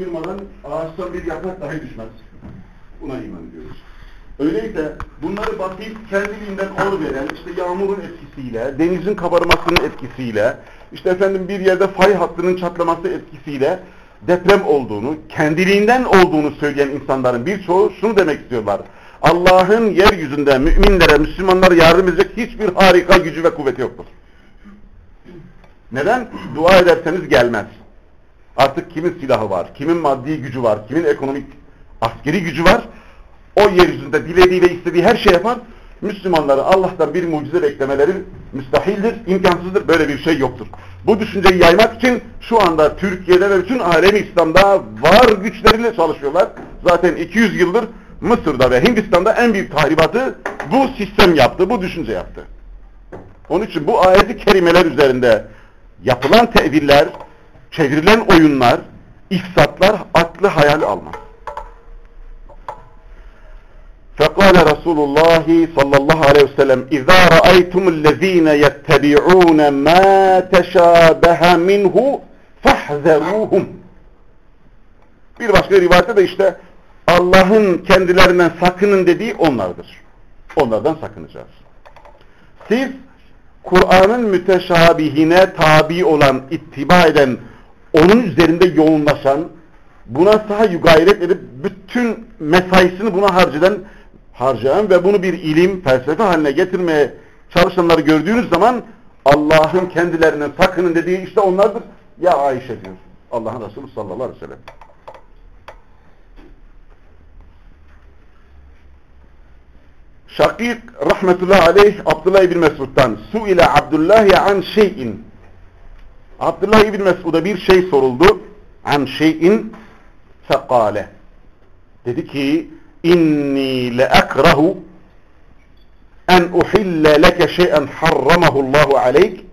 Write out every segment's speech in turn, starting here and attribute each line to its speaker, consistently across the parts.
Speaker 1: buyurmadan ağaçtan bir yaprak dahi düşmez. Buna iman ediyoruz. Öyleyse bunları basit kendiliğinden veren, işte yağmurun etkisiyle, denizin kabarmasının etkisiyle, işte efendim bir yerde fay hattının çatlaması etkisiyle deprem olduğunu, kendiliğinden olduğunu söyleyen insanların birçoğu şunu demek istiyorlar. Allah'ın yeryüzünde müminlere, Müslümanlara yardım edecek hiçbir harika gücü ve kuvveti yoktur. Neden? Dua ederseniz gelmez. Artık kimin silahı var, kimin maddi gücü var, kimin ekonomik askeri gücü var. O yeryüzünde dilediği ve istediği her şey yapar. Müslümanları Allah'tan bir mucize beklemeleri müstahildir, imkansızdır. Böyle bir şey yoktur. Bu düşünceyi yaymak için şu anda Türkiye'de ve bütün alemi İslam'da var güçleriyle çalışıyorlar. Zaten 200 yıldır Mısır'da ve Hindistan'da en büyük tahribatı bu sistem yaptı, bu düşünce yaptı. Onun için bu ayeti kerimeler üzerinde yapılan teviller, çevrilen oyunlar, ifsatlar aklı hayal almaz. فقال رسول الله صلى الله عليه وسلم إذا رأيتم الذين يتبعون ما تشابه منه فاحذروهم Bir başka rivayette de işte Allah'ın kendilerinden sakının dediği onlardır. Onlardan sakınacağız. Siz Kur'an'ın müteşabihine tabi olan, ittiba eden, onun üzerinde yoğunlaşan, buna sahayı gayret edip bütün mesaisini buna harcayan, harcayan ve bunu bir ilim, felsefe haline getirmeye çalışanları gördüğünüz zaman Allah'ın kendilerinden sakının dediği işte onlardır. Ya Ayşe diyor. Allah'ın Resulü sallallahu aleyhi ve sellem. Şakik rahmetullahi aleyh Abdullah ibn Mesud'dan su ile Abdullah an şeyin Abdullah ibn Mesud'a bir şey soruldu. An şeyin fekale dedi ki inni le ekrahu en uhille leke şeyen harramahu Allahu aleyk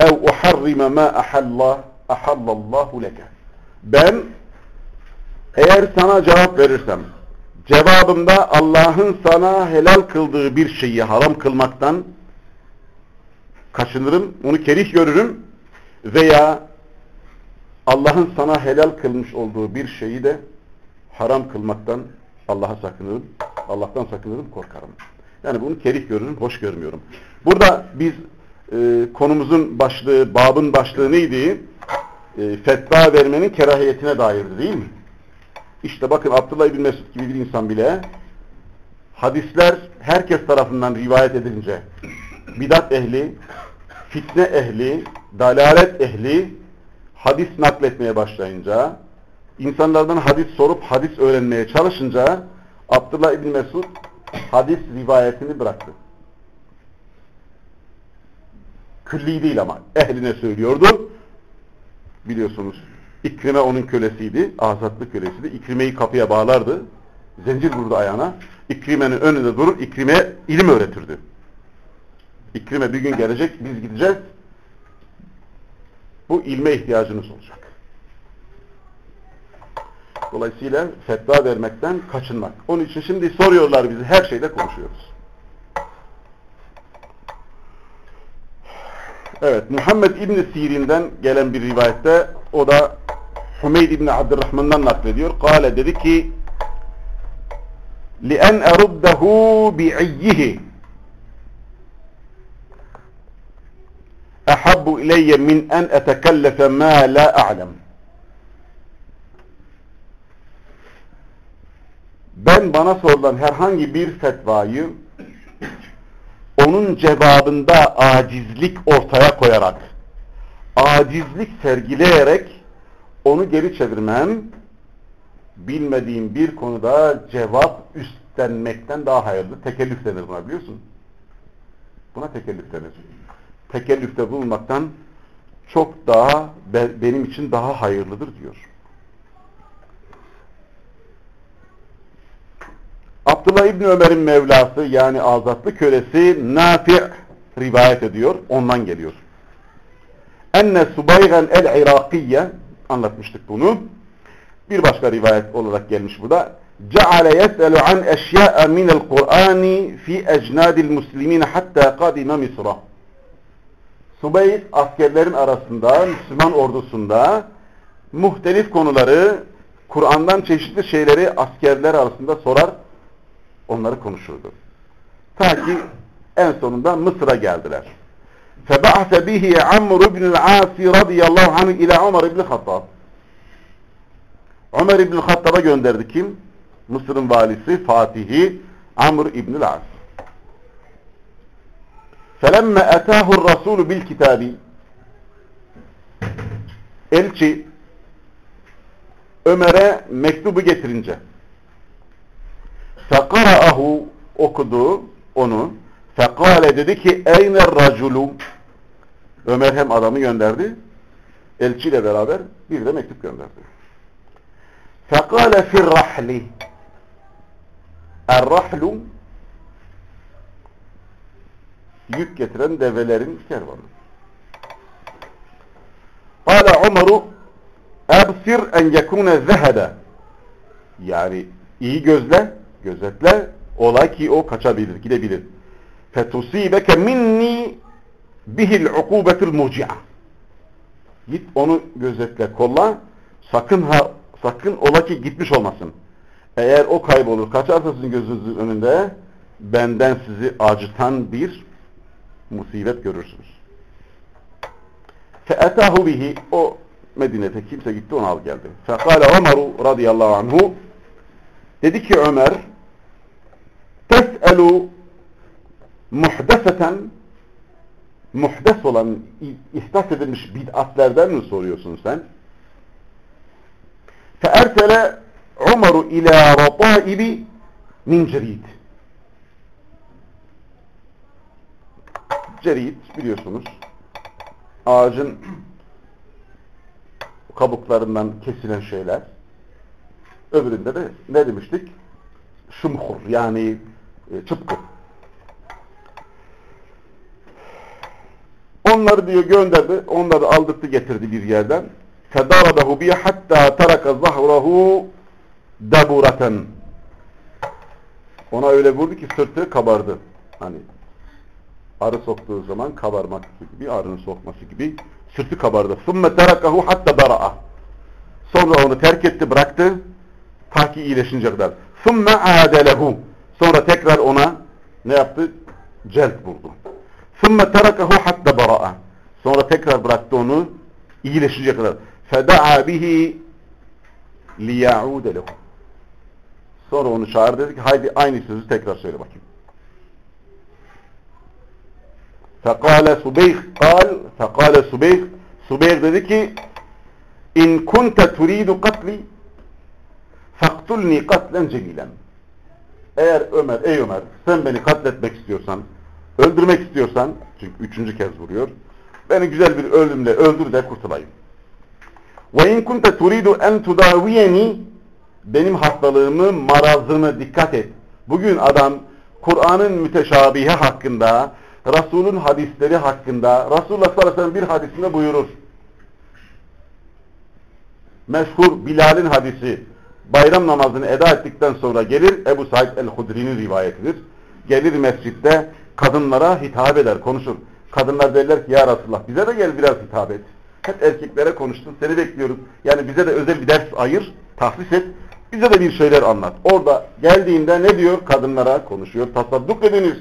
Speaker 1: ev uharrime ma ahalla ahallallahu leke. Ben eğer sana cevap verirsem Cevabımda Allah'ın sana helal kıldığı bir şeyi haram kılmaktan kaçınırım, onu kerih görürüm veya Allah'ın sana helal kılmış olduğu bir şeyi de haram kılmaktan Allah'a sakınırım, Allah'tan sakınırım, korkarım. Yani bunu kerih görürüm, hoş görmüyorum. Burada biz e, konumuzun başlığı, babın başlığı neydi? E, fetva vermenin kerahiyetine dairdi değil mi? İşte bakın Abdullah bin Mesud gibi bir insan bile hadisler herkes tarafından rivayet edilince bidat ehli, fitne ehli, dalalet ehli hadis nakletmeye başlayınca insanlardan hadis sorup hadis öğrenmeye çalışınca Abdullah bin Mesud hadis rivayetini bıraktı. Külli değil ama ehline söylüyordu. Biliyorsunuz İkrime onun kölesiydi. Azatlı kölesiydi. İkrimeyi kapıya bağlardı. Zincir vurdu ayağına. İkrimenin önünde durur. İkrime ilim öğretirdi. İkrime bir gün gelecek. Biz gideceğiz Bu ilme ihtiyacınız olacak. Dolayısıyla fetva vermekten kaçınmak. Onun için şimdi soruyorlar bizi. Her şeyde konuşuyoruz. Evet, Muhammed İbni Sirin'den gelen bir rivayette o da Hümeyd İbni Abdurrahman'dan naklediyor. Kale dedi ki لِأَنْ أَرُدَّهُ بِعِيِّهِ ehabbu ileyye min en etekellefe ma la a'lem. Ben bana sorulan herhangi bir fetvayı onun cevabında acizlik ortaya koyarak, acizlik sergileyerek onu geri çevirmem bilmediğim bir konuda cevap üstlenmekten daha hayırlı. Tekellüf denir buna biliyorsun. Buna tekellüf denir. Tekellüfte bulunmaktan çok daha benim için daha hayırlıdır diyor. Abdullah İbni Ömer'in Mevlası yani azatlı kölesi Nafi' rivayet ediyor. Ondan geliyor. Enne Subaygan el-Irakiye anlatmıştık bunu. Bir başka rivayet olarak gelmiş burada. Ceale yes'elu an eşya'a minel Kur'ani fi ecnadil muslimin hatta kadime Misra Subayt askerlerin arasında, Müslüman ordusunda muhtelif konuları Kur'an'dan çeşitli şeyleri askerler arasında sorar, onları konuşurdu. Ta ki en sonunda Mısır'a geldiler. فَبَعْثَ بِهِ عَمْرُ بْنِ الْعَاسِ رَضِيَ اللّٰهُ عَنْهُ اِلَى عُمَرِ بْنِ الْخَطَّابِ Ömer İbn Hattab'a gönderdi kim? Mısır'ın valisi, Fatihi Amr İbn As. Felemme etâhu Rasulü bil kitabi Elçi Ömer'e mektubu getirince fekara'ahu okudu onu. Fekale dedi ki eyne raculu Ömer hem adamı gönderdi elçiyle beraber bir de mektup gönderdi. Fekale firrahli errahlu yük getiren develerin kervanı. Kale Umaru ebsir en yekune zehede yani iyi gözle, gözetle ola ki o kaçabilir, gidebilir. Fetusibeke minni bihil ukubetul muci'a git onu gözetle, kolla sakın ha Sakın ola ki gitmiş olmasın. Eğer o kaybolur, kaçarsa sizin gözünüzün önünde benden sizi acıtan bir musibet görürsünüz. فَاَتَاهُ bihi O Medine'de kimse gitti onu al geldi. فَقَالَ Ömer radıyallahu anhu Dedi ki Ömer تَسْأَلُ muhdeseten muhdes olan, ihdas edilmiş bid'atlerden mi soruyorsun sen? فأرسل عمر إلى رطائب min cerid. cerit biliyorsunuz ağacın kabuklarından kesilen şeyler. Öbüründe de ne demiştik? Şumhur yani e, çıpkı. Onları diyor gönderdi, onları aldırdı getirdi bir yerden. Fedarabehu biye hatta teraka zahrahu dabureten. Ona öyle vurdu ki sırtı kabardı. Hani arı soktuğu zaman kabarmak gibi, arının sokması gibi sırtı kabardı. ثُمَّ تَرَكَهُ حَتَّى بَرَأَ Sonra onu terk etti, bıraktı. Ta ki iyileşince kadar. ثُمَّ عَادَ Sonra tekrar ona ne yaptı? Celp vurdu. ثُمَّ تَرَكَهُ حَتَّى بَرَأَ Sonra tekrar bıraktı onu iyileşince kadar. فَدَعَا بِهِ لِيَعُودَ لَهُ Sonra onu çağır dedi ki haydi aynı sözü tekrar söyle bakayım. Fekale Subeyh kal Fekale Subeyh Subeyh dedi ki İn kunte turidu katli faktulni katlen cemilen Eğer Ömer, ey Ömer sen beni katletmek istiyorsan öldürmek istiyorsan çünkü üçüncü kez vuruyor beni güzel bir ölümle öldür de kurtulayım. Ve in kunte turidu en tudaviyeni benim hastalığımı, marazımı dikkat et. Bugün adam Kur'an'ın müteşabihe hakkında Resul'ün hadisleri hakkında, Resulullah sallallahu aleyhi ve sellem bir hadisinde buyurur. Meşhur Bilal'in hadisi, bayram namazını eda ettikten sonra gelir, Ebu Said el-Hudri'nin rivayetidir. Gelir mescitte kadınlara hitap eder, konuşur. Kadınlar derler ki ya Resulullah bize de gel biraz hitap et. Hep erkeklere konuştun. Seni bekliyoruz. Yani bize de özel bir ders ayır. Tahsis et. Bize de bir şeyler anlat. Orada geldiğinde ne diyor? Kadınlara konuşuyor. Tasadduk ediniz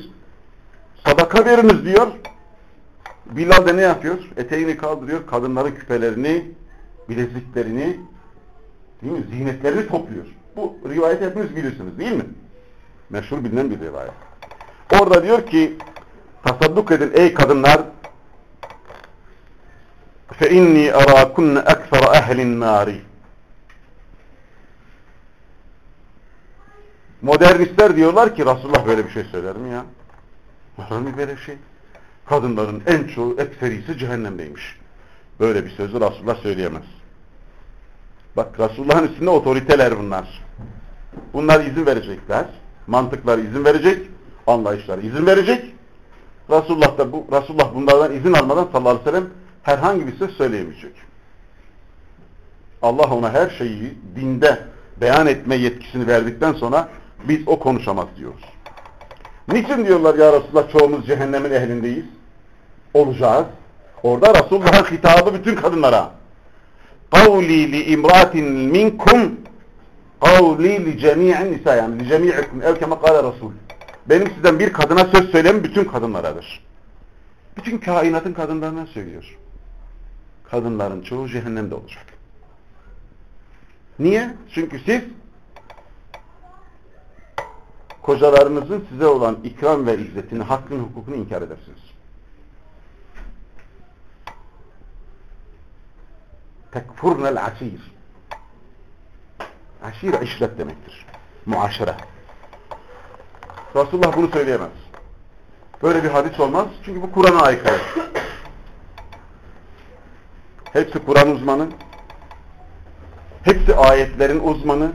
Speaker 1: Sadaka veriniz diyor. Bilal de ne yapıyor? Eteğini kaldırıyor. Kadınların küpelerini, bileziklerini, değil mi? Zinetlerini topluyor. Bu rivayet hepiniz bilirsiniz değil mi? Meşhur bilinen bir rivayet. Orada diyor ki tasadduk edin ey kadınlar فَاِنِّي اَرَاكُنَّ اَكْثَرَ اَهْلِ النَّارِ Modernistler diyorlar ki Resulullah böyle bir şey söyler mi ya? Var mı böyle şey? Kadınların en çoğu, ekserisi cehennemdeymiş. Böyle bir sözü Resulullah söyleyemez. Bak Resulullah'ın üstünde otoriteler bunlar. Bunlar izin verecekler. Mantıkları izin verecek. Anlayışları izin verecek. Resulullah da bu Resulullah bunlardan izin almadan sallallahu aleyhi ve sellem herhangi bir söz söyleyemeyecek. Allah ona her şeyi dinde beyan etme yetkisini verdikten sonra biz o konuşamaz diyoruz. Niçin diyorlar ya Resulullah çoğumuz cehennemin ehlindeyiz? Olacağız. Orada Resulullah'ın hitabı bütün kadınlara. Kavli li imratin minkum kavli li cemi'in nisa yani li cemi'ikum ev kema kâle Resul. Benim sizden bir kadına söz söylemem bütün kadınlaradır. Bütün kainatın kadınlarına söylüyor. Kadınların çoğu cehennemde olacak. Niye? Çünkü siz kocalarınızın size olan ikram ve izzetini, hakkın hukukunu inkar edersiniz. Tekfurnel asir. Aşir işlet demektir. Muaşere. Resulullah bunu söyleyemez. Böyle bir hadis olmaz. Çünkü bu Kur'an'a aykırı. Hepsi Kur'an uzmanı. Hepsi ayetlerin uzmanı.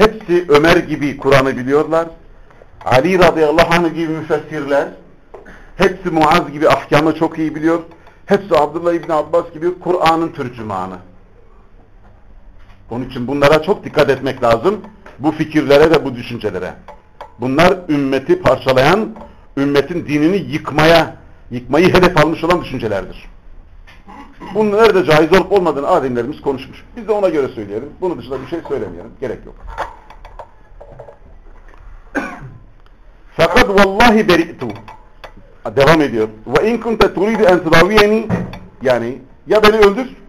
Speaker 1: Hepsi Ömer gibi Kur'an'ı biliyorlar. Ali radıyallahu anh gibi müfessirler. Hepsi Muaz gibi ahkamı çok iyi biliyor. Hepsi Abdullah İbni Abbas gibi Kur'an'ın türcümanı. Onun için bunlara çok dikkat etmek lazım. Bu fikirlere de bu düşüncelere. Bunlar ümmeti parçalayan, ümmetin dinini yıkmaya, yıkmayı hedef almış olan düşüncelerdir. Bunun nerede caiz olup olmadığını alimlerimiz konuşmuş. Biz de ona göre söyleyelim. Bunun dışında bir şey söylemeyelim. Gerek yok. Fakat vallahi beri'tu. Devam ediyor. Ve in kunte turidu en tedaviyeni yani ya beni öldür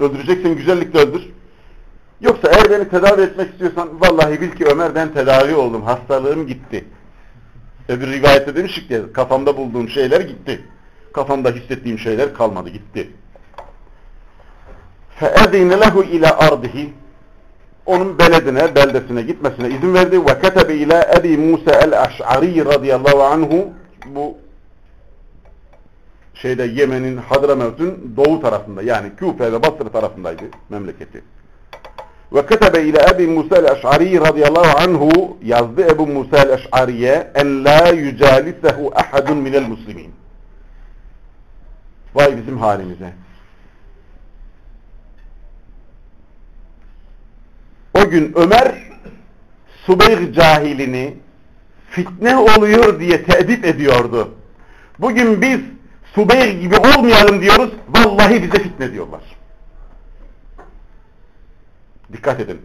Speaker 1: öldüreceksin güzellikle öldür. Yoksa eğer beni tedavi etmek istiyorsan vallahi bil ki Ömer ben tedavi oldum. Hastalığım gitti. Öbür rivayette demiştik ya kafamda bulduğum şeyler gitti Kafamda hissettiğim şeyler kalmadı gitti. فَاَذِينَ لَهُ ila ardihi onun beledine, beldesine gitmesine izin verdi. Ve ketebe ila Ebi Musa el-Eş'ari radıyallahu anhu bu şeyde Yemen'in Hadramevt'ün doğu tarafında yani Küfe ve Basra tarafındaydı memleketi. Ve ketebe ila Ebi Musa el-Eş'ari radıyallahu anhu yazdı Ebu Musa el-Eş'ariye en la yücalisehu ahadun minel muslimin. Vay bizim halimize. O gün Ömer Subeyh cahilini fitne oluyor diye teedip ediyordu. Bugün biz Subeyh gibi olmayalım diyoruz. Vallahi bize fitne diyorlar. Dikkat edin.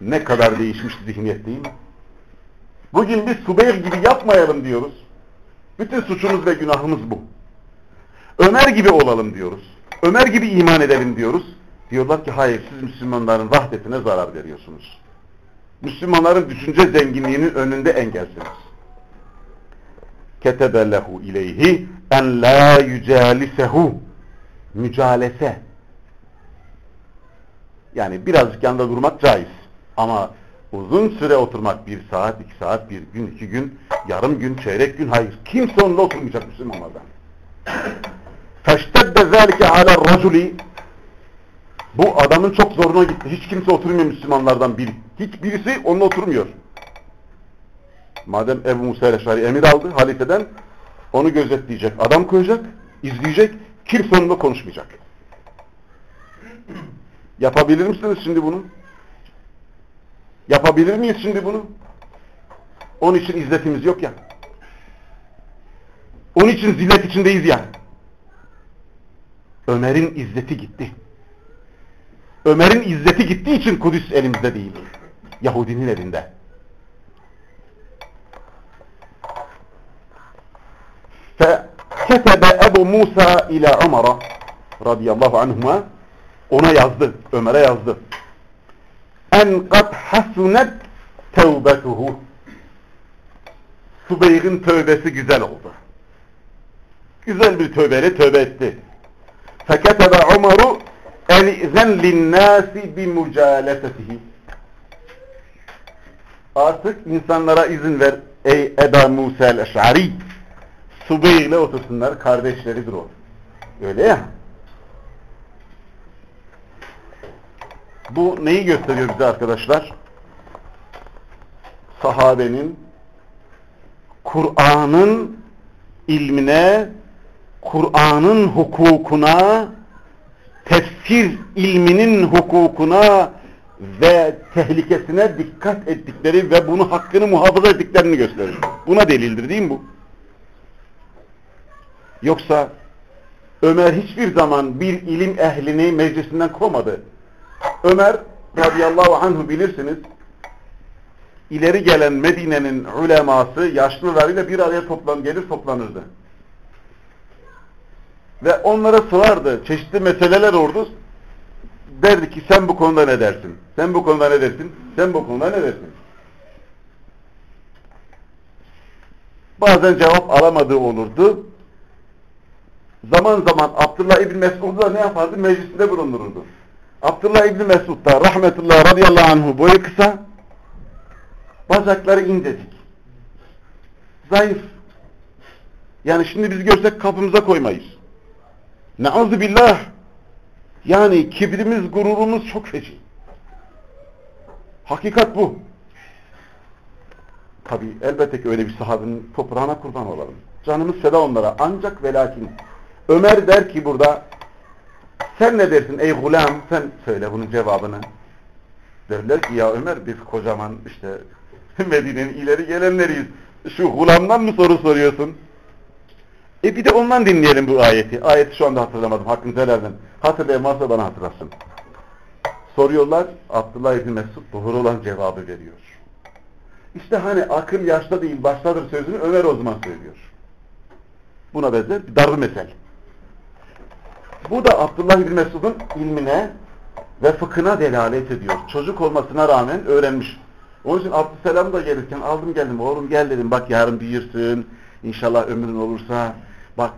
Speaker 1: Ne kadar değişmiş zihniyet değil mi? Bugün biz Subeyh gibi yapmayalım diyoruz. Bütün suçumuz ve günahımız bu. Ömer gibi olalım diyoruz. Ömer gibi iman edelim diyoruz. Diyorlar ki hayır siz Müslümanların vahdetine zarar veriyorsunuz. Müslümanların düşünce zenginliğinin önünde engelsiniz. Ketebe lehu ileyhi en la yücalisehu mücalese yani birazcık yanında durmak caiz. Ama uzun süre oturmak bir saat, iki saat, bir gün, iki gün, yarım gün, çeyrek gün hayır. Kimse onunla oturmayacak Müslümanlardan. فَاشْتَدَّ ذَٰلِكَ عَلَى الرَّجُلِ Bu adamın çok zoruna gitti. Hiç kimse oturmuyor Müslümanlardan biri. Hiç birisi onunla oturmuyor. Madem Ebu Musa Eşari emir aldı halifeden onu gözetleyecek. Adam koyacak, izleyecek. Kimse onunla konuşmayacak. Yapabilir misiniz şimdi bunu? Yapabilir miyiz şimdi bunu? Onun için izzetimiz yok ya. Onun için zillet içindeyiz ya. Ömer'in izzeti gitti. Ömer'in izzeti gittiği için Kudüs elimizde değil. Yahudinin elinde. Feketebe Ebu Musa ile Ömer'a radıyallahu anhuma ona yazdı, Ömer'e yazdı. En kat hasunet tevbetuhu Subeyr'in tövbesi güzel oldu. Güzel bir tövbeyle tövbe etti. Feketebe Ömer'u elizen linnâsi bimucalesetihi Artık insanlara izin ver ey Eba Musa el-Eş'ari Subey ile otursunlar kardeşleridir o. Öyle ya. Bu neyi gösteriyor bize arkadaşlar? Sahabenin Kur'an'ın ilmine, Kur'an'ın hukukuna, tefsir ilminin hukukuna ve tehlikesine dikkat ettikleri ve bunu hakkını muhafaza ettiklerini gösterir. Buna delildir değil mi bu? Yoksa Ömer hiçbir zaman bir ilim ehlini meclisinden kovmadı. Ömer radıyallahu anhu bilirsiniz. İleri gelen Medine'nin uleması yaşlılarıyla bir araya toplan gelir toplanırdı. Ve onlara sorardı. Çeşitli meseleler olurdu. Derdi ki sen bu konuda ne dersin? Sen bu konuda ne dersin? Sen bu konuda ne dersin? Bazen cevap alamadığı olurdu. Zaman zaman Abdullah İbni Mesud da ne yapardı? Meclisinde bulundururdu. Abdullah İbni Mesud da rahmetullah radıyallahu anhu boyu kısa, bacakları incecik, zayıf. Yani şimdi biz görsek kapımıza koymayız. Neuzu billah. Yani kibrimiz, gururumuz çok feci. Hakikat bu. Tabi elbette ki öyle bir sahabenin toprağına kurban olalım. Canımız feda onlara. Ancak ve lakin Ömer der ki burada sen ne dersin ey gulam sen söyle bunun cevabını. Derler ki ya Ömer biz kocaman işte Medine'nin ileri gelenleriyiz. Şu gulamdan mı soru soruyorsun? E bir de ondan dinleyelim bu ayeti. Ayeti şu anda hatırlamadım. Hakkınızı helalden. Hatırlayan varsa bana hatırlasın. Soruyorlar. Abdullah İbni Mesud doğru olan cevabı veriyor. İşte hani akıl yaşta değil baştadır sözünü Ömer o zaman söylüyor. Buna benzer bir darbe mesel. Bu da Abdullah İbni Mesud'un ilmine ve fıkhına delalet ediyor. Çocuk olmasına rağmen öğrenmiş. Onun için Abdüselam da gelirken aldım geldim. Oğlum gel dedim bak yarın büyürsün. İnşallah ömrün olursa bak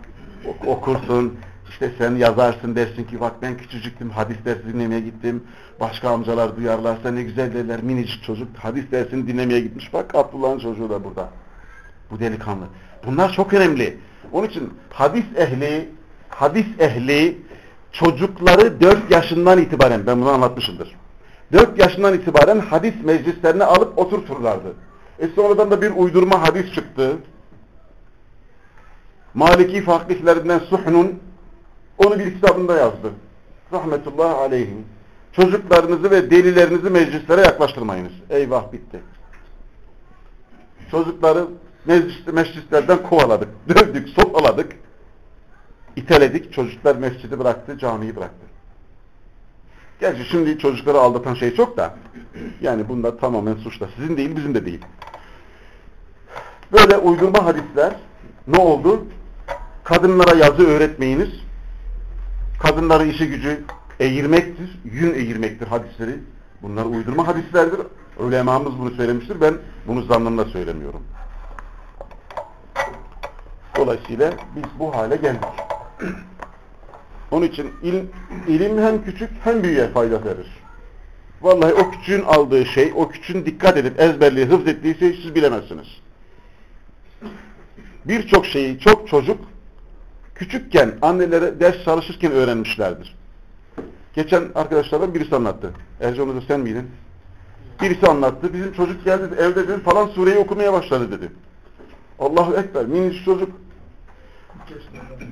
Speaker 1: okursun. İşte sen yazarsın dersin ki bak ben küçücüktüm hadis dersi dinlemeye gittim. Başka amcalar duyarlarsa ne güzel derler minicik çocuk hadis dersini dinlemeye gitmiş. Bak Abdullah'ın çocuğu da burada. Bu delikanlı. Bunlar çok önemli. Onun için hadis ehli hadis ehli çocukları 4 yaşından itibaren ben bunu anlatmışımdır. 4 yaşından itibaren hadis meclislerine alıp oturturlardı. E sonradan da bir uydurma hadis çıktı. Maliki fakihlerden Suhnun onu bir kitabında yazdı. Rahmetullah aleyhim. Çocuklarınızı ve delilerinizi meclislere yaklaştırmayınız. Eyvah bitti. Çocukları meclis, meclislerden kovaladık, dövdük, sopaladık, iteledik. Çocuklar mescidi bıraktı, camiyi bıraktı. Gerçi şimdi çocukları aldatan şey çok da yani bunda tamamen suçla. Sizin değil, bizim de değil. Böyle uydurma hadisler ne oldu? Kadınlara yazı öğretmeyiniz. Kadınları işi gücü eğirmektir, yün eğirmektir hadisleri. Bunlar uydurma hadislerdir. Ulemamız bunu söylemiştir. Ben bunu zannımla söylemiyorum. Dolayısıyla biz bu hale geldik. Onun için ilim, ilim hem küçük hem büyüğe fayda verir. Vallahi o küçüğün aldığı şey, o küçüğün dikkat edip ezberliği, hıfz ettiği şey siz bilemezsiniz. Birçok şeyi çok çocuk küçükken annelere ders çalışırken öğrenmişlerdir. Geçen arkadaşlardan birisi anlattı. Ercan Hoca sen miydin? Birisi anlattı. Bizim çocuk geldi evde dedi, falan sureyi okumaya başladı dedi. Allahu Ekber. Minicik çocuk.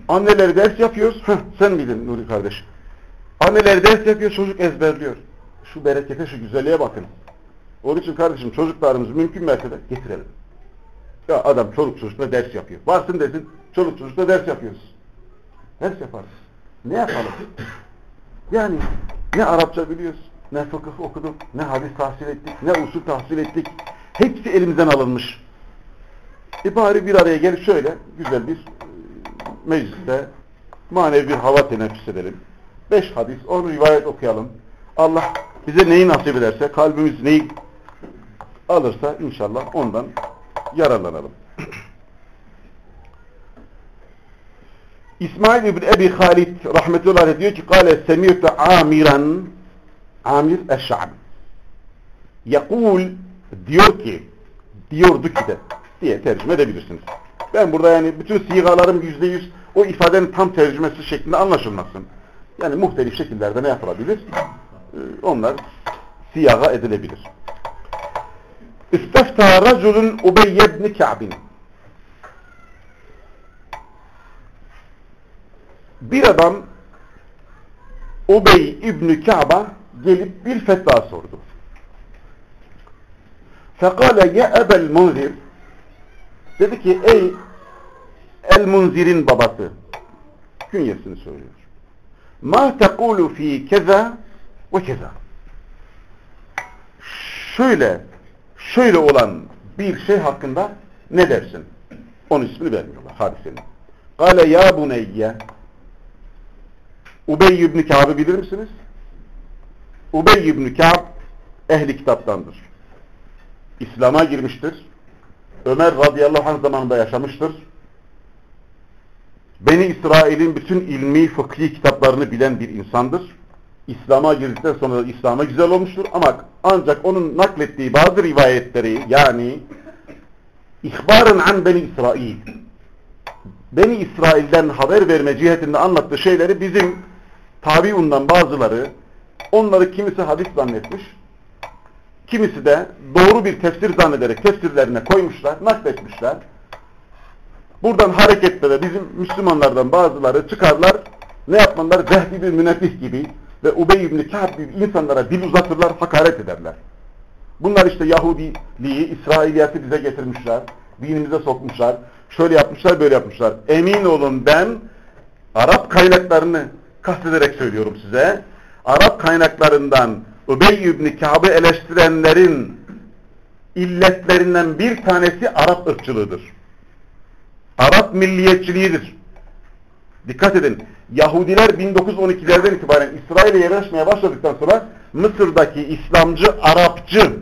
Speaker 1: Anneleri ders yapıyoruz. Heh, sen miydin Nuri kardeş? Anneleri ders yapıyor, çocuk ezberliyor. Şu berekete, şu güzelliğe bakın. Onun için kardeşim çocuklarımızı mümkün mertebe getirelim. Ya adam çoluk çocukla ders yapıyor. Varsın desin, çoluk çocukla ders yapıyoruz. Ders yaparız. Ne yapalım? Yani ne Arapça biliyoruz, ne fıkıh okuduk, ne hadis tahsil ettik, ne usul tahsil ettik. Hepsi elimizden alınmış. E bari bir araya gelip şöyle güzel bir e, mecliste manevi bir hava teneffüs edelim. Beş hadis, on rivayet okuyalım. Allah bize neyi nasip ederse, kalbimiz neyi alırsa inşallah ondan yararlanalım. İsmail İbni Ebi Halid rahmetullahi diyor ki kâle semirtu amiran amir eş'ab yakul diyor ki diyordu ki de diye tercüme edebilirsiniz. Ben burada yani bütün sigalarım yüzde yüz o ifadenin tam tercümesi şeklinde anlaşılmasın. Yani muhtelif şekillerde ne yapılabilir? Ee, onlar siyaga edilebilir. İstefta raculun Ubeyye ibn Ka'bin bir adam Ubey İbni Ka'ba gelip bir fetva sordu. Fekale ya ebel munzir dedi ki ey el munzirin babası künyesini söylüyor. Ma tekulu fi keza ve keza şöyle şöyle olan bir şey hakkında ne dersin? Onun ismini vermiyorlar hadisenin. Kale ya buneyye Ubey ibn Ka'b'ı bilir misiniz? Ubey ibn Ka'b ehli kitaptandır. İslam'a girmiştir. Ömer radıyallahu anh zamanında yaşamıştır. Beni İsrail'in bütün ilmi, fıkhi kitaplarını bilen bir insandır. İslam'a girdikten sonra İslam'a güzel olmuştur ama ancak onun naklettiği bazı rivayetleri yani ihbarın an Beni İsrail Beni İsrail'den haber verme cihetinde anlattığı şeyleri bizim tabiundan bazıları onları kimisi hadis zannetmiş kimisi de doğru bir tefsir zannederek tefsirlerine koymuşlar, nakletmişler. Buradan hareketle de bizim Müslümanlardan bazıları çıkarlar, ne yapmalar? Zehdi bir münebbih gibi ve Ubey ibn Ka'b insanlara dil uzatırlar, hakaret ederler. Bunlar işte Yahudiliği, İsrailiyatı bize getirmişler, dinimize sokmuşlar, şöyle yapmışlar, böyle yapmışlar. Emin olun ben Arap kaynaklarını kastederek söylüyorum size. Arap kaynaklarından Ubey ibn Ka'b'ı eleştirenlerin illetlerinden bir tanesi Arap ırkçılığıdır. Arap milliyetçiliğidir. Dikkat edin. Yahudiler 1912'lerden itibaren İsrail'e yerleşmeye başladıktan sonra Mısır'daki İslamcı, Arapçı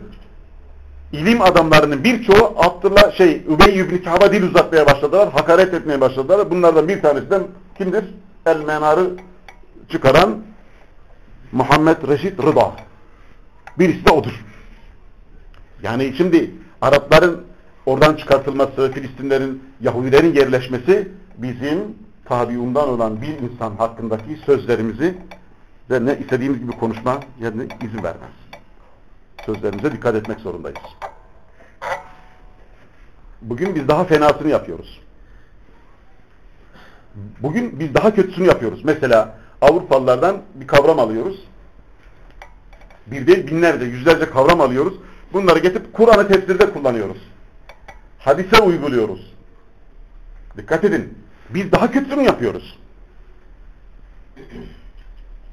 Speaker 1: ilim adamlarının birçoğu Abdullah şey Übey ibn Ka'b'a dil uzatmaya başladılar, hakaret etmeye başladılar. Bunlardan bir tanesi de kimdir? El Menar'ı çıkaran Muhammed Reşit Rıda. Birisi de odur. Yani şimdi Arapların oradan çıkartılması, Filistinlerin, Yahudilerin yerleşmesi bizim tabiundan olan bir insan hakkındaki sözlerimizi ve ne istediğimiz gibi konuşma yerine izin vermez. Sözlerimize dikkat etmek zorundayız. Bugün biz daha fenasını yapıyoruz. Bugün biz daha kötüsünü yapıyoruz. Mesela Avrupalılardan bir kavram alıyoruz. Bir değil binlerce, yüzlerce kavram alıyoruz. Bunları getirip Kur'an'ı tefsirde kullanıyoruz. Hadise uyguluyoruz. Dikkat edin. Biz daha kötüsünü yapıyoruz.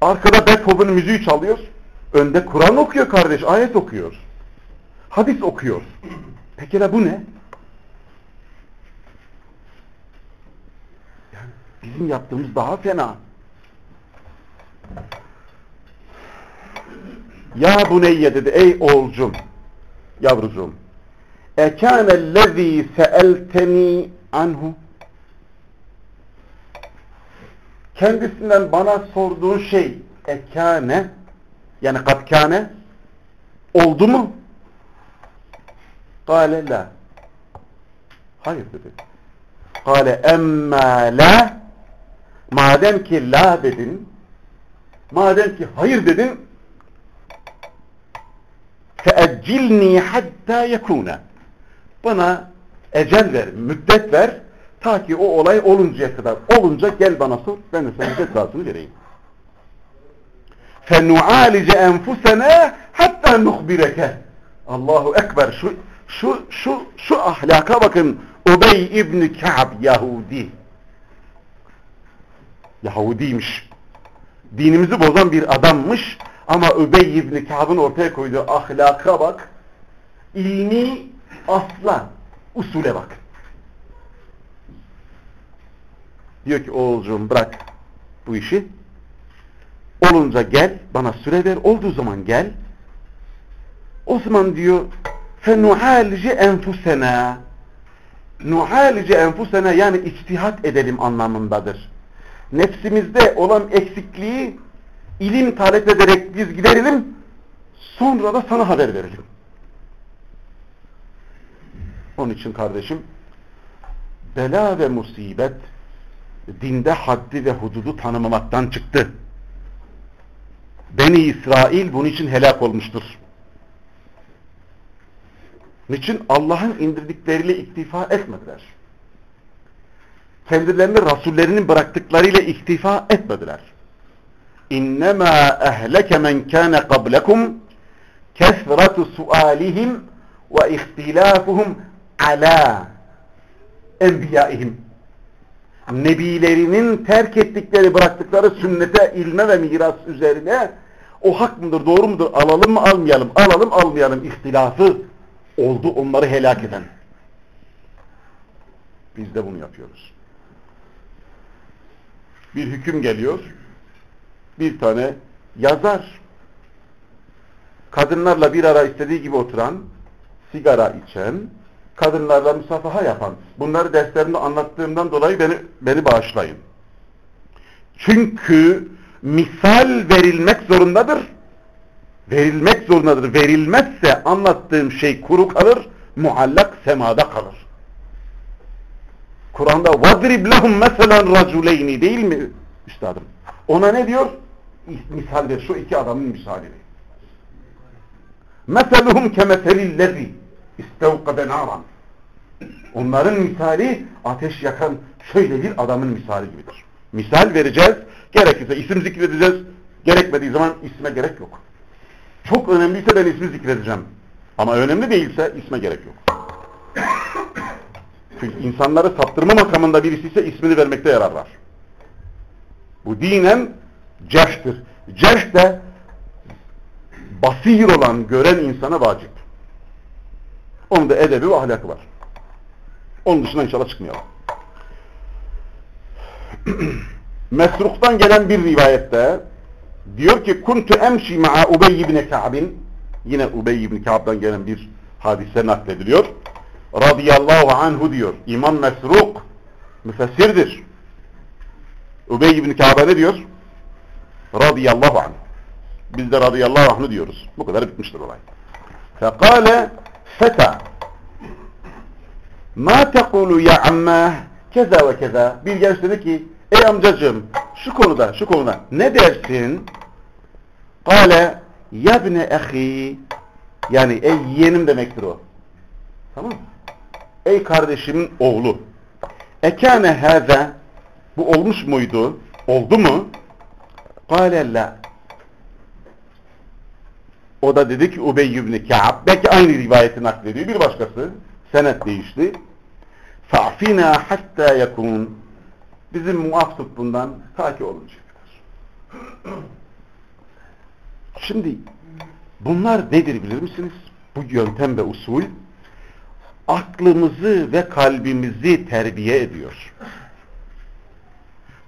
Speaker 1: Arkada Beethoven'ın müziği çalıyor. Önde Kur'an okuyor kardeş, ayet okuyor. Hadis okuyor. Peki de bu ne? Yani bizim yaptığımız daha fena. Ya buneyye dedi ey oğulcum, yavrucuğum. Ekânellezî seelteni anhu kendisinden bana sorduğun şey ekâne yani katkâne oldu mu? Kale la. Hayır dedi. Kale emmâ la madem ki la dedin madem ki hayır dedin feeccilni hatta yekuna bana ecel ver, müddet ver ta ki o olay oluncaya kadar olunca gel bana sor ben de sana cezasını vereyim. فَنُعَالِجَ اَنْفُسَنَا hatta nuhbireke Allahu Ekber şu şu şu şu ahlaka bakın Ubey İbni Ka'b Yahudi Yahudiymiş dinimizi bozan bir adammış ama Übey ibn Ka'b'ın ortaya koyduğu ahlaka bak, ilmi asla, usule bak. Diyor ki Oğulcuğum bırak bu işi. Olunca gel, bana süre ver. Olduğu zaman gel. O zaman diyor fenuhalice enfusena nuhalice enfusena yani içtihat edelim anlamındadır. Nefsimizde olan eksikliği ilim talep ederek biz giderelim sonra da sana haber verelim. Onun için kardeşim bela ve musibet dinde haddi ve hududu tanımamaktan çıktı. Beni İsrail bunun için helak olmuştur. Niçin? Allah'ın indirdikleriyle iktifa etmediler. Kendilerini Rasullerinin bıraktıklarıyla iktifa etmediler. İnnemâ ehleke men kâne qablekum kesratu sualihim ve ihtilafuhum ala enbiyaihim. Nebilerinin terk ettikleri, bıraktıkları sünnete, ilme ve miras üzerine O hak mıdır, doğru mudur? Alalım mı, almayalım? Alalım, almayalım. İhtilafı oldu onları helak eden. Biz de bunu yapıyoruz. Bir hüküm geliyor. Bir tane yazar. Kadınlarla bir ara istediği gibi oturan, sigara içen, kadınlarla musafaha yapan. Bunları derslerimde anlattığımdan dolayı beni, beni bağışlayın. Çünkü misal verilmek zorundadır. Verilmek zorundadır. Verilmezse anlattığım şey kuru kalır, muallak semada kalır. Kur'an'da وَضْرِبْ لَهُمْ مَسَلًا رَجُلَيْنِ değil mi üstadım? Ona ne diyor? Misal ver. Şu iki adamın misalini. مَثَلُهُمْ كَمَثَلِ الَّذِي istevkabe naran. Onların misali ateş yakan şöyle bir adamın misali gibidir. Misal vereceğiz. Gerekirse isim zikredeceğiz. Gerekmediği zaman isme gerek yok. Çok önemliyse ben ismi zikredeceğim. Ama önemli değilse isme gerek yok. Çünkü insanları saptırma makamında birisi ise ismini vermekte yarar var. Bu dinen cerhtir. Cerh de basir olan, gören insana vacip. Onun da edebi ve ahlakı var. Onun dışına inşallah çıkmayalım. Mesruk'tan gelen bir rivayette diyor ki kuntu emşi ma'a Ubey ibn Ka'b'in yine Ubey ibn Ka'b'dan gelen bir hadise naklediliyor. Radiyallahu anhu diyor. İmam Mesruk müfessirdir. Ubey ibn Ka'b'a ne diyor? Radiyallahu anh. Biz de radıyallahu anh'ı diyoruz. Bu kadar bitmiştir olay. Fekale feta ma tekulu ya amma? Keza ve keza. Bir genç dedi ki ey amcacığım şu konuda şu konuda ne dersin? Kale yabne ehi yani ey yeğenim demektir o. Tamam ey kardeşimin oğlu. Ekane haza bu olmuş muydu? Oldu mu? Kale la o da dedi ki Ubey ibn Ka'b belki aynı rivayeti naklediyor bir başkası senet değişti fa'fina hatta yakun bizim muaf bundan ta ki oluncaya kadar. Şimdi bunlar nedir bilir misiniz? Bu yöntem ve usul aklımızı ve kalbimizi terbiye ediyor.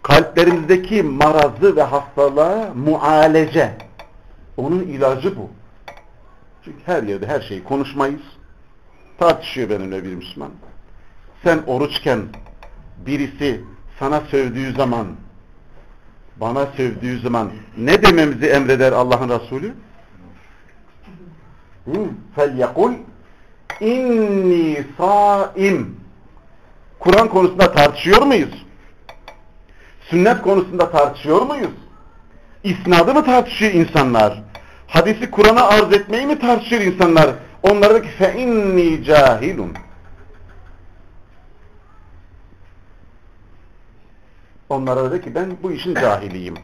Speaker 1: Kalplerimizdeki marazı ve hastalığa mualece. Onun ilacı bu. Çünkü her yerde her şeyi konuşmayız. Tartışıyor benimle bir Müslüman. Sen oruçken birisi sana sövdüğü zaman, bana sövdüğü zaman ne dememizi emreder Allah'ın Resulü? فَلْيَقُلْ inni saim. Kur'an konusunda tartışıyor muyuz? Sünnet konusunda tartışıyor muyuz? İsnadı mı tartışıyor insanlar? Hadisi Kur'an'a arz etmeyi mi tartışıyor insanlar? Onlara ki fe inni cahilun. Onlara dedi ki ben bu işin cahiliyim.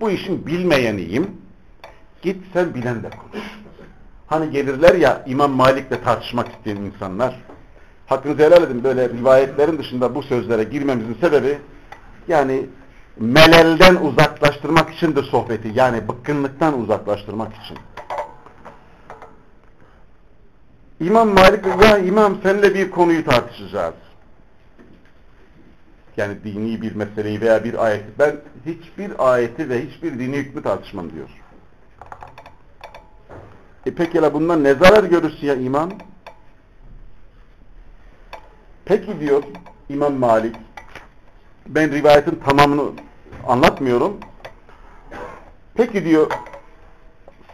Speaker 1: Bu işin bilmeyeniyim. Git sen bilen de konuş. Hani gelirler ya İmam Malik'le tartışmak isteyen insanlar. Hakkınızı helal edin böyle rivayetlerin dışında bu sözlere girmemizin sebebi yani melelden uzaklaştırmak içindir sohbeti. Yani bıkkınlıktan uzaklaştırmak için. İmam Malik ya İmam seninle bir konuyu tartışacağız. Yani dini bir meseleyi veya bir ayeti. Ben hiçbir ayeti ve hiçbir dini hükmü tartışmam diyor. E pekala bundan ne zarar görürsün ya imam? Peki diyor İmam Malik ben rivayetin tamamını anlatmıyorum. Peki diyor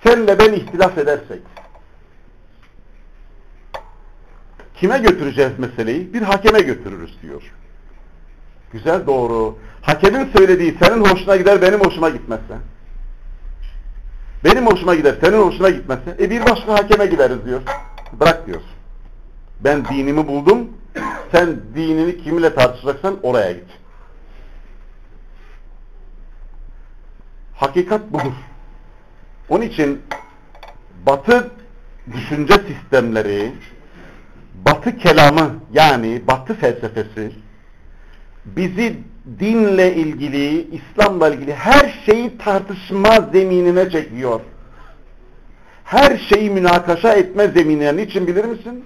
Speaker 1: senle ben ihtilaf edersek kime götüreceğiz meseleyi? Bir hakeme götürürüz diyor. Güzel doğru. Hakemin söylediği senin hoşuna gider benim hoşuma gitmezse. Benim hoşuma gider senin hoşuna gitmezse. E bir başka hakeme gideriz diyor. Bırak diyor. Ben dinimi buldum. Sen dinini kiminle tartışacaksan oraya git. Hakikat budur. Onun için batı düşünce sistemleri, batı kelamı yani batı felsefesi bizi dinle ilgili, İslam'la ilgili her şeyi tartışma zeminine çekiyor. Her şeyi münakaşa etme zeminine. Niçin bilir misin?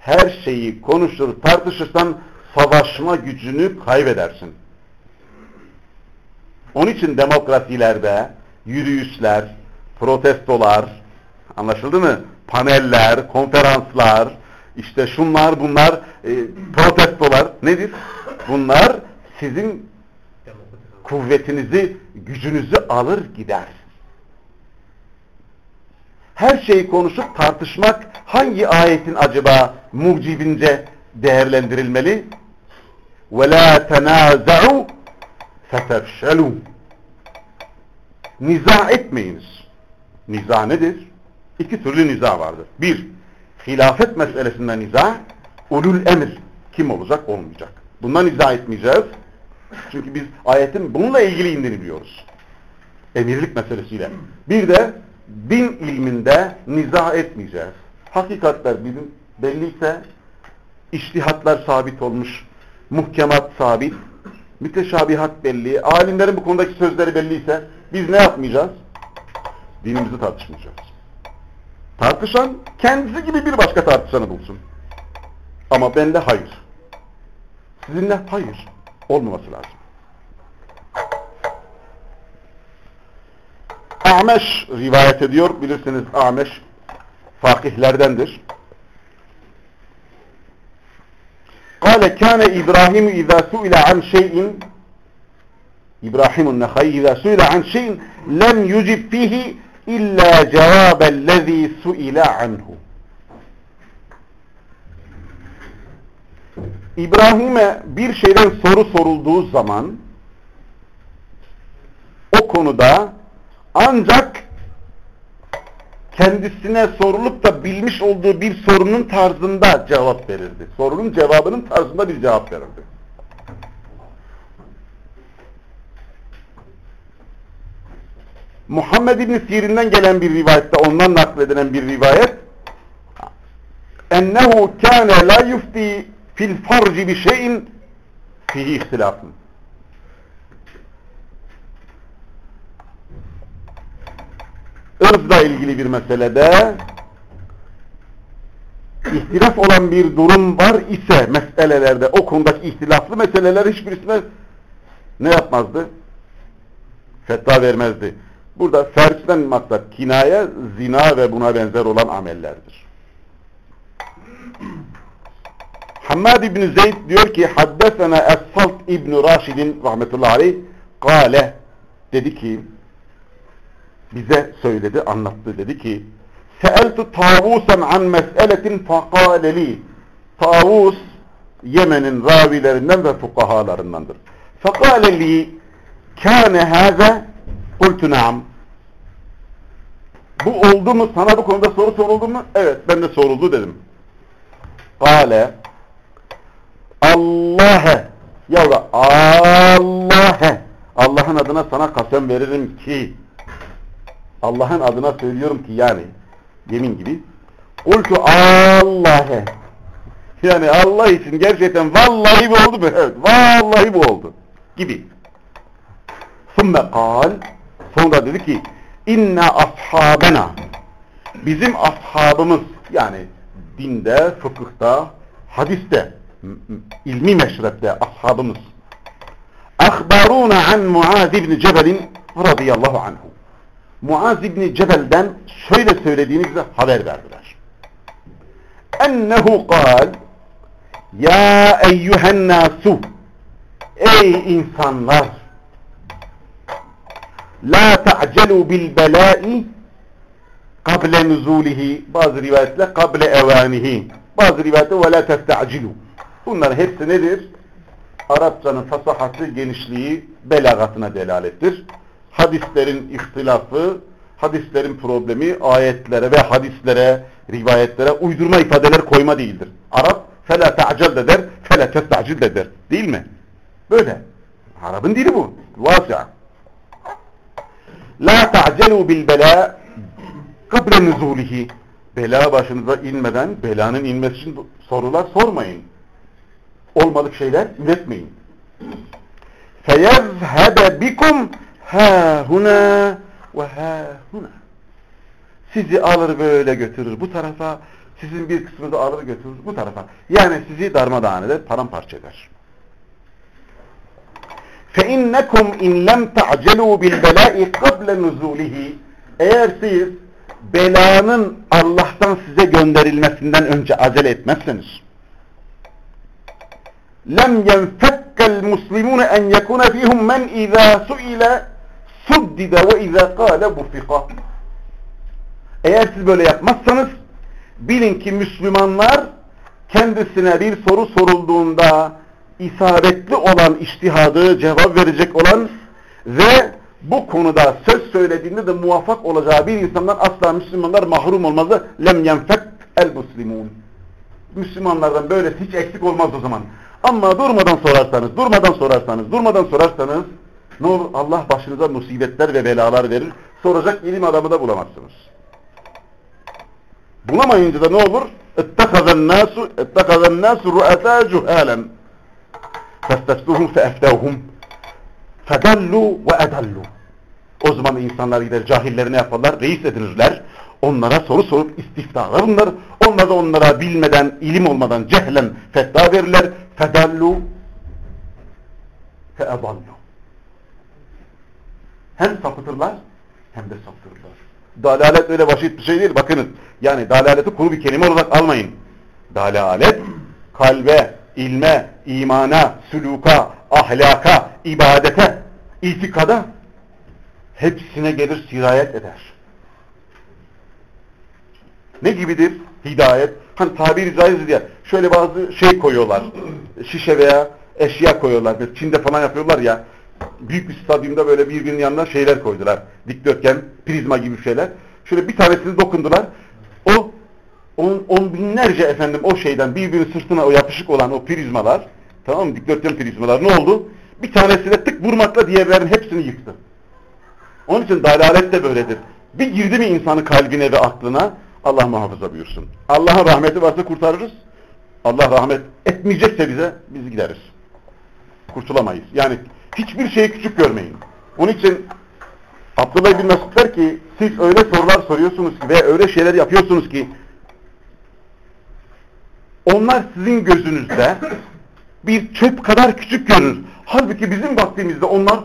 Speaker 1: Her şeyi konuşur, tartışırsan savaşma gücünü kaybedersin. Onun için demokrasilerde yürüyüşler, protestolar, anlaşıldı mı? Paneller, konferanslar, işte şunlar bunlar, e, protestolar nedir? Bunlar sizin kuvvetinizi, gücünüzü alır gider. Her şeyi konuşup tartışmak hangi ayetin acaba mucibince değerlendirilmeli? وَلَا تَنَازَعُوا fetefşelû Niza etmeyiniz. Niza nedir? İki türlü niza vardır. Bir, hilafet meselesinde niza, ulul emir. Kim olacak, olmayacak. Bundan niza etmeyeceğiz. Çünkü biz ayetin bununla ilgili indiğini biliyoruz. Emirlik meselesiyle. Bir de din ilminde niza etmeyeceğiz. Hakikatler bizim belliyse, iştihatlar sabit olmuş, muhkemat sabit, müteşabihat belli, alimlerin bu konudaki sözleri belliyse biz ne yapmayacağız? Dinimizi tartışmayacağız. Tartışan kendisi gibi bir başka tartışanı bulsun. Ama bende hayır. Sizinle hayır. Olmaması lazım. Ameş rivayet ediyor. Bilirsiniz Ameş fakihlerdendir. Kale kâne İbrahim izâ su'ile an şeyin İbrahim'un nekhayi izâ su'ile an şeyin lem yucib fihi illa cevâbellezî su'ile anhu. İbrahim'e bir şeyden soru sorulduğu zaman o konuda ancak kendisine sorulup da bilmiş olduğu bir sorunun tarzında cevap verirdi. Sorunun cevabının tarzında bir cevap verirdi. Muhammed İbni Sirin'den gelen bir rivayette, ondan nakledilen bir rivayet ennehu kâne la yufti fil farci bi şeyin fihi ihtilafın. Irzla ilgili bir meselede ihtilaf olan bir durum var ise meselelerde o konudaki ihtilaflı meseleler hiçbirisine ne yapmazdı? Fetva vermezdi. Burada ferçten maksat kinaya, zina ve buna benzer olan amellerdir. Hammad İbni Zeyd diyor ki Haddesena Es-Salt İbni Raşid'in rahmetullahi aleyh Kale dedi ki bize söyledi, anlattı. Dedi ki Seeltu tavusen an mes'eletin fakaleli Tavus Yemen'in ravilerinden ve fukahalarındandır. Fakaleli kâne hâze kultu naam Bu oldu mu? Sana bu konuda soru soruldu mu? Evet, ben de soruldu dedim. Kale Allah'e ya da Allah'e Allah'ın adına sana kasem veririm ki Allah'ın adına söylüyorum ki yani yemin gibi Kultu Allah'e yani Allah için gerçekten vallahi bu oldu mu? Evet vallahi bu oldu gibi. Sümme kal sonra dedi ki inna ashabena bizim ashabımız yani dinde, fıkıhta, hadiste, ilmi meşrepte ashabımız ahbaruna an Muaz ibn Cebel'in radıyallahu anhu Muaz İbni Cebel'den şöyle söylediğini bize haber verdiler. Ennehu kal Ya eyyühen nasu Ey insanlar La ta'celu bil belai kable nuzulihi bazı rivayetle kable evanihi bazı rivayette ve la testa'cilu bunların hepsi nedir? Arapçanın fasahatı, genişliği, belagatına delalettir hadislerin ihtilafı, hadislerin problemi ayetlere ve hadislere, rivayetlere uydurma ifadeler koyma değildir. Arap fela ta'cel de der, fela testa'cil de der. Değil mi? Böyle. Arap'ın dili bu. Vasya. La ta'celu bil bela kable nuzulihi. Bela başınıza inmeden belanın inmesi için sorular sormayın. Olmadık şeyler üretmeyin. feyezhebe bikum ha huna ve ha huna. Sizi alır böyle götürür bu tarafa, sizin bir kısmını alır götürür bu tarafa. Yani sizi darmadağın eder, paramparça eder. فَاِنَّكُمْ اِنْ لَمْ تَعْجَلُوا بِالْبَلَاءِ قَبْلَ نُزُولِهِ Eğer siz belanın Allah'tan size gönderilmesinden önce acele etmezseniz lem yenfekkel muslimun en yekuna fihum men iza suile suddide ve iza kâle bufika eğer siz böyle yapmazsanız bilin ki Müslümanlar kendisine bir soru sorulduğunda isabetli olan iştihadı cevap verecek olan ve bu konuda söz söylediğinde de muvaffak olacağı bir insandan asla Müslümanlar mahrum olmazdı. Lem yenfek el muslimun. Müslümanlardan böyle hiç eksik olmaz o zaman. Ama durmadan sorarsanız, durmadan sorarsanız, durmadan sorarsanız ne olur Allah başınıza musibetler ve belalar verir. Soracak ilim adamı da bulamazsınız. Bulamayınca da ne olur? اَتَّخَذَ النَّاسُ اَتَّخَذَ النَّاسُ رُؤَتَا جُهَالًا فَاسْتَفْتُهُمْ فَاَفْتَوْهُمْ فَدَلُّوا وَاَدَلُّوا O zaman insanlar gider cahillerine yaparlar, reis edinirler. Onlara soru sorup istiftalar bunlar. Onlar da onlara bilmeden, ilim olmadan cehlen fetva verirler. فَدَلُّوا فَاَضَلُّوا hem sapıtırlar hem de saptırırlar. Dalalet öyle basit bir şey değil. Bakınız yani dalaleti kuru bir kelime olarak almayın. Dalalet kalbe, ilme, imana, süluka, ahlaka, ibadete, itikada hepsine gelir sirayet eder. Ne gibidir? Hidayet. Hani tabiri caiz diye şöyle bazı şey koyuyorlar. Şişe veya eşya koyuyorlar. Çin'de falan yapıyorlar ya. Büyük bir stadyumda böyle birbirinin yanına şeyler koydular. Dikdörtgen, prizma gibi şeyler. Şöyle bir tanesini dokundular. O on, on binlerce efendim o şeyden birbirinin sırtına o yapışık olan o prizmalar tamam mı? Dikdörtgen prizmalar ne oldu? Bir tanesine tık vurmakla diğerlerin hepsini yıktı. Onun için dalalet de böyledir. Bir girdi mi insanın kalbine ve aklına Allah muhafaza buyursun. Allah'ın rahmeti varsa kurtarırız. Allah rahmet etmeyecekse bize biz gideriz. Kurtulamayız. Yani hiçbir şeyi küçük görmeyin. Onun için Abdullah bin Mesud der ki siz öyle sorular soruyorsunuz ki ve öyle şeyler yapıyorsunuz ki onlar sizin gözünüzde bir çöp kadar küçük görür. Halbuki bizim vaktimizde onlar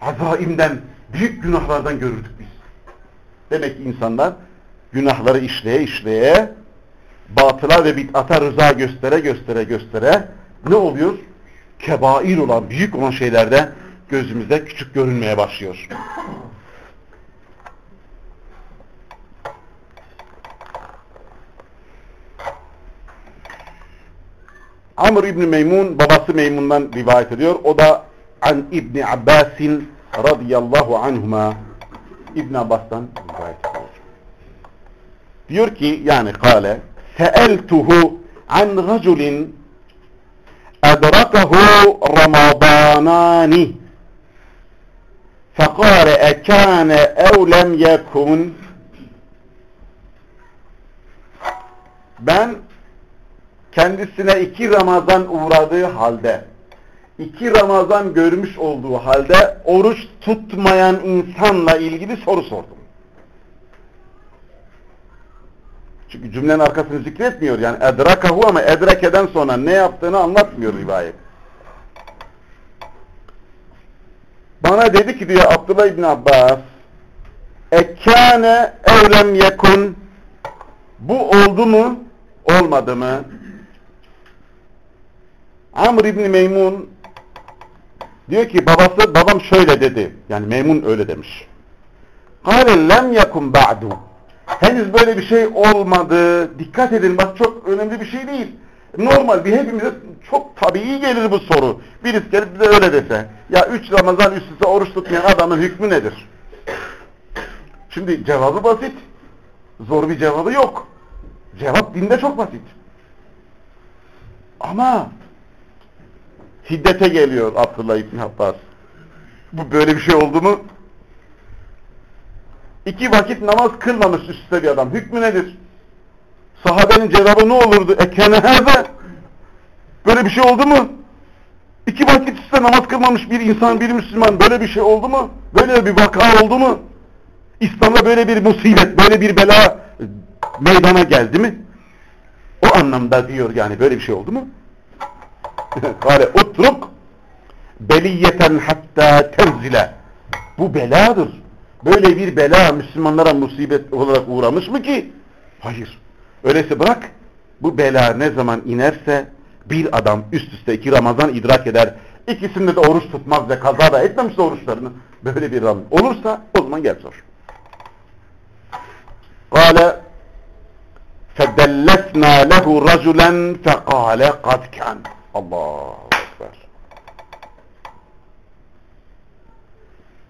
Speaker 1: azaimden, büyük günahlardan görürdük biz. Demek ki insanlar günahları işleye işleye batıla ve bid'ata rıza göstere göstere göstere ne oluyor? Kebair olan, büyük olan şeylerde gözümüzde küçük görünmeye başlıyor. Amr İbni Meymun babası Meymun'dan rivayet ediyor. O da an İbni Abbasin radıyallahu anhuma İbn Abbas'tan rivayet ediyor. Diyor ki yani kale seeltuhu an raculin edrakahu ramadanani فقال أكان أو لم يكن ben kendisine iki Ramazan uğradığı halde iki Ramazan görmüş olduğu halde oruç tutmayan insanla ilgili soru sordum. Çünkü cümlenin arkasını zikretmiyor. Yani edrakahu ama edrekeden sonra ne yaptığını anlatmıyor rivayet. Bana dedi ki diyor Abdullah İbni Abbas Ekkâne evlem yekun Bu oldu mu? Olmadı mı? Amr İbni Meymun diyor ki babası babam şöyle dedi. Yani Meymun öyle demiş. Kâle lem yakun ba'du Henüz böyle bir şey olmadı. Dikkat edin bak çok önemli bir şey değil. Normal bir hepimize çok tabii gelir bu soru. Birisi gelip bize öyle dese. Ya üç Ramazan üst üste oruç tutmayan adamın hükmü nedir? Şimdi cevabı basit. Zor bir cevabı yok. Cevap dinde çok basit. Ama hiddete geliyor Abdullah İbni Abbas. Bu böyle bir şey oldu mu? İki vakit namaz kılmamış üstte bir adam. Hükmü nedir? Sahabenin cevabı ne olurdu? Ekene herde. Böyle bir şey oldu mu? İki vakit üstte namaz kılmamış bir insan, bir Müslüman böyle bir şey oldu mu? Böyle bir vaka oldu mu? İslam'da böyle bir musibet, böyle bir bela meydana geldi mi? O anlamda diyor yani böyle bir şey oldu mu? Kale utruk beliyeten hatta tenzile. Bu beladır Böyle bir bela Müslümanlara musibet olarak uğramış mı ki? Hayır. Öyleyse bırak. Bu bela ne zaman inerse bir adam üst üste iki Ramazan idrak eder. İkisinde de oruç tutmaz ve kaza da etmemişse oruçlarını. Böyle bir Ramazan olursa o zaman gel sor. Kale فَدَلَّسْنَا لَهُ رَجُلًا فَقَالَ قَدْ كَانَ Allahu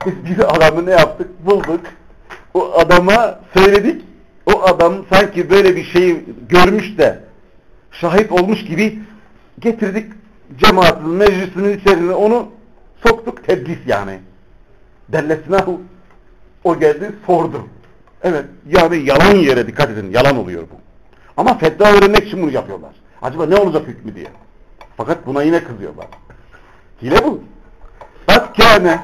Speaker 1: bir adamı ne yaptık? Bulduk. O adama söyledik. O adam sanki böyle bir şeyi görmüş de şahit olmuş gibi getirdik cemaatin meclisinin içerisine onu soktuk tedlis yani. Dellesnahu o geldi sordu. Evet yani yalan yere dikkat edin yalan oluyor bu. Ama fetva öğrenmek için bunu yapıyorlar. Acaba ne olacak hükmü diye. Fakat buna yine kızıyorlar. Hile bu. Atkâne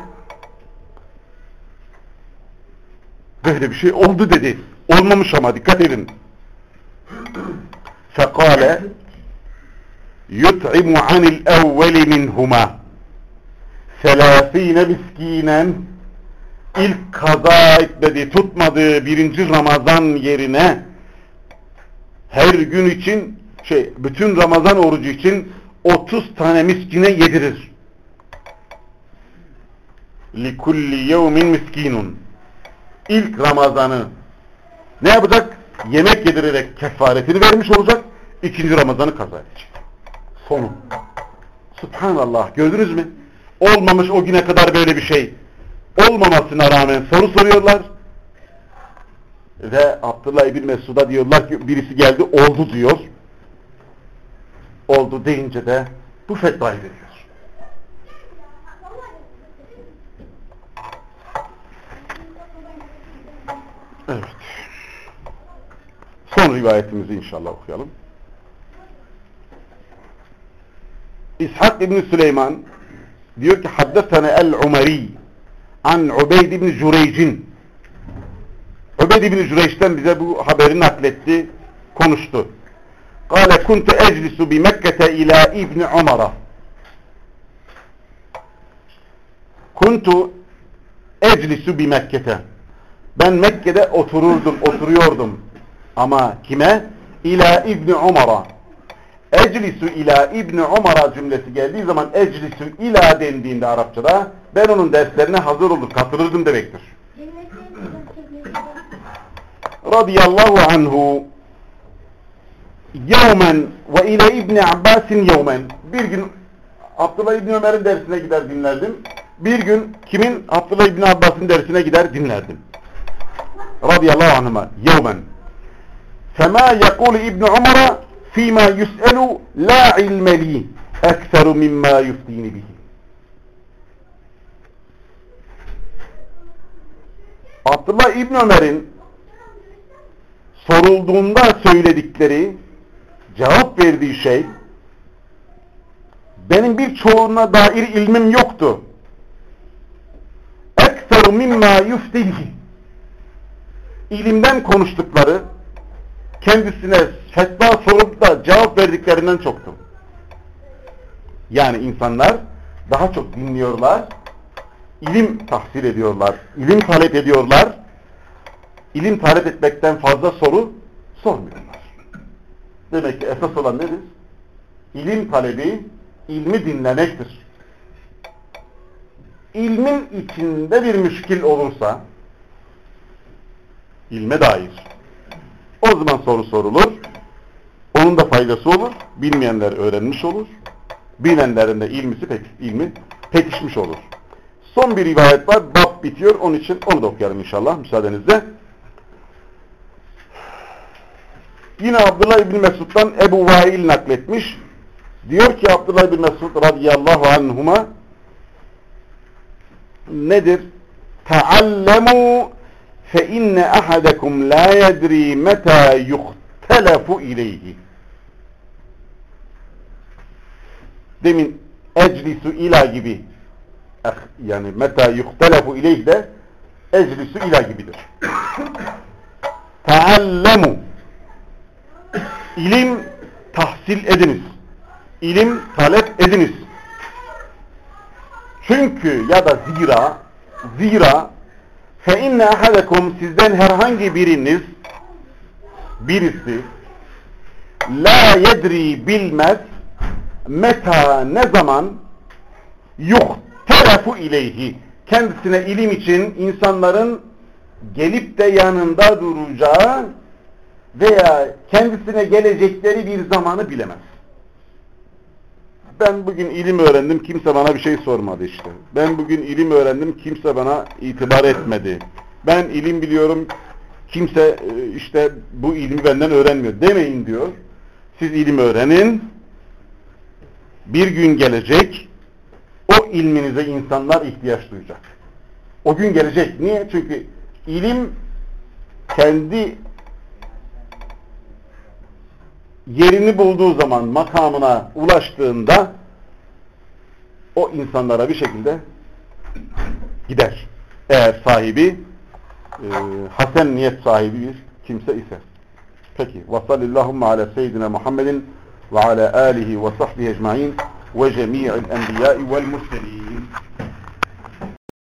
Speaker 1: böyle bir şey oldu dedi. Olmamış ama dikkat edin. Fekale yut'imu anil evveli minhuma selâfîne miskinen ilk kaza etmediği, tutmadığı birinci Ramazan yerine her gün için şey bütün Ramazan orucu için 30 tane miskine yedirir. لِكُلِّ يَوْمٍ miskinun. İlk Ramazan'ı ne yapacak? Yemek yedirerek kefaretini vermiş olacak. İkinci Ramazan'ı kaza edecek. Sonu. Subhanallah. Gördünüz mü? Olmamış o güne kadar böyle bir şey. Olmamasına rağmen soru soruyorlar. Ve Abdullah İbni Mesud'a diyorlar ki birisi geldi oldu diyor. Oldu deyince de bu fetvayı veriyor. Evet. Son rivayetimizi inşallah okuyalım. İshak İbni Süleyman diyor ki haddesene el-Umari an Ubeyd İbni Jureyc'in Ubeyd İbni Jureyc'ten bize bu haberi nakletti, konuştu. Kale kuntu eclisu bi Mekke'te ila İbni Umar'a Kuntu eclisu bi Mekke'te Ben Mekke'de otururdum, oturuyordum. Ama kime? İla İbni Umar'a Eclisu ila İbni Umar'a cümlesi geldiği zaman eclisu ila dendiğinde Arapçada ben onun derslerine hazır olur, katılırdım demektir. Radiyallahu anhu yevmen ve ile İbni Abbas'in yevmen bir gün Abdullah İbni Ömer'in dersine gider dinlerdim. Bir gün kimin? Abdullah İbni Abbas'ın dersine gider dinlerdim. Radiyallahu anhuma yevmen. Fema yekulu İbni Umar'a fîmâ yus'elu la ilme li ekseru mimma yuftini bihi. Abdullah İbni Ömer'in sorulduğunda söyledikleri cevap verdiği şey benim bir çoğuna dair ilmim yoktu. Ekseru mimma yuftini ilimden konuştukları kendisine fetva sorup da cevap verdiklerinden çoktu. Yani insanlar daha çok dinliyorlar, ilim tahsil ediyorlar, ilim talep ediyorlar, ilim talep etmekten fazla soru sormuyorlar. Demek ki esas olan nedir? İlim talebi, ilmi dinlemektir. İlmin içinde bir müşkil olursa, ilme dair. O zaman soru sorulur. Onun da faydası olur. Bilmeyenler öğrenmiş olur. Bilenlerin de ilmisi pek, ilmi pekişmiş olur. Son bir rivayet var. Bab bitiyor. Onun için onu da okuyalım inşallah müsaadenizle. Yine Abdullah İbni Mesud'dan Ebu Vail nakletmiş. Diyor ki Abdullah İbni Mesud radıyallahu anhuma nedir? Teallemu fe inne ahadekum la yedri meta yuhtelefu ileyhi. Demin eclisu ila gibi yani meta yuhtelefu ileyh de eclisu ila gibidir. Taallemu ilim tahsil ediniz. İlim talep ediniz. Çünkü ya da zira zira fe inne ahadekum sizden herhangi biriniz birisi la yedri bilmez meta ne zaman yuhterafu ileyhi kendisine ilim için insanların gelip de yanında duracağı veya kendisine gelecekleri bir zamanı bilemez. Ben bugün ilim öğrendim, kimse bana bir şey sormadı işte. Ben bugün ilim öğrendim, kimse bana itibar etmedi. Ben ilim biliyorum, kimse e, işte bu ilmi benden öğrenmiyor demeyin diyor. Siz ilim öğrenin, bir gün gelecek, o ilminize insanlar ihtiyaç duyacak. O gün gelecek. Niye? Çünkü ilim kendi yerini bulduğu zaman makamına ulaştığında o insanlara bir şekilde gider. Eğer sahibi e, hasen niyet sahibi bir kimse ise. Peki. Ve sallallahu ala seyyidina Muhammedin ve ala alihi ve sahbihi ecmaîn ve cemî'il enbiyâ'i vel murselîn.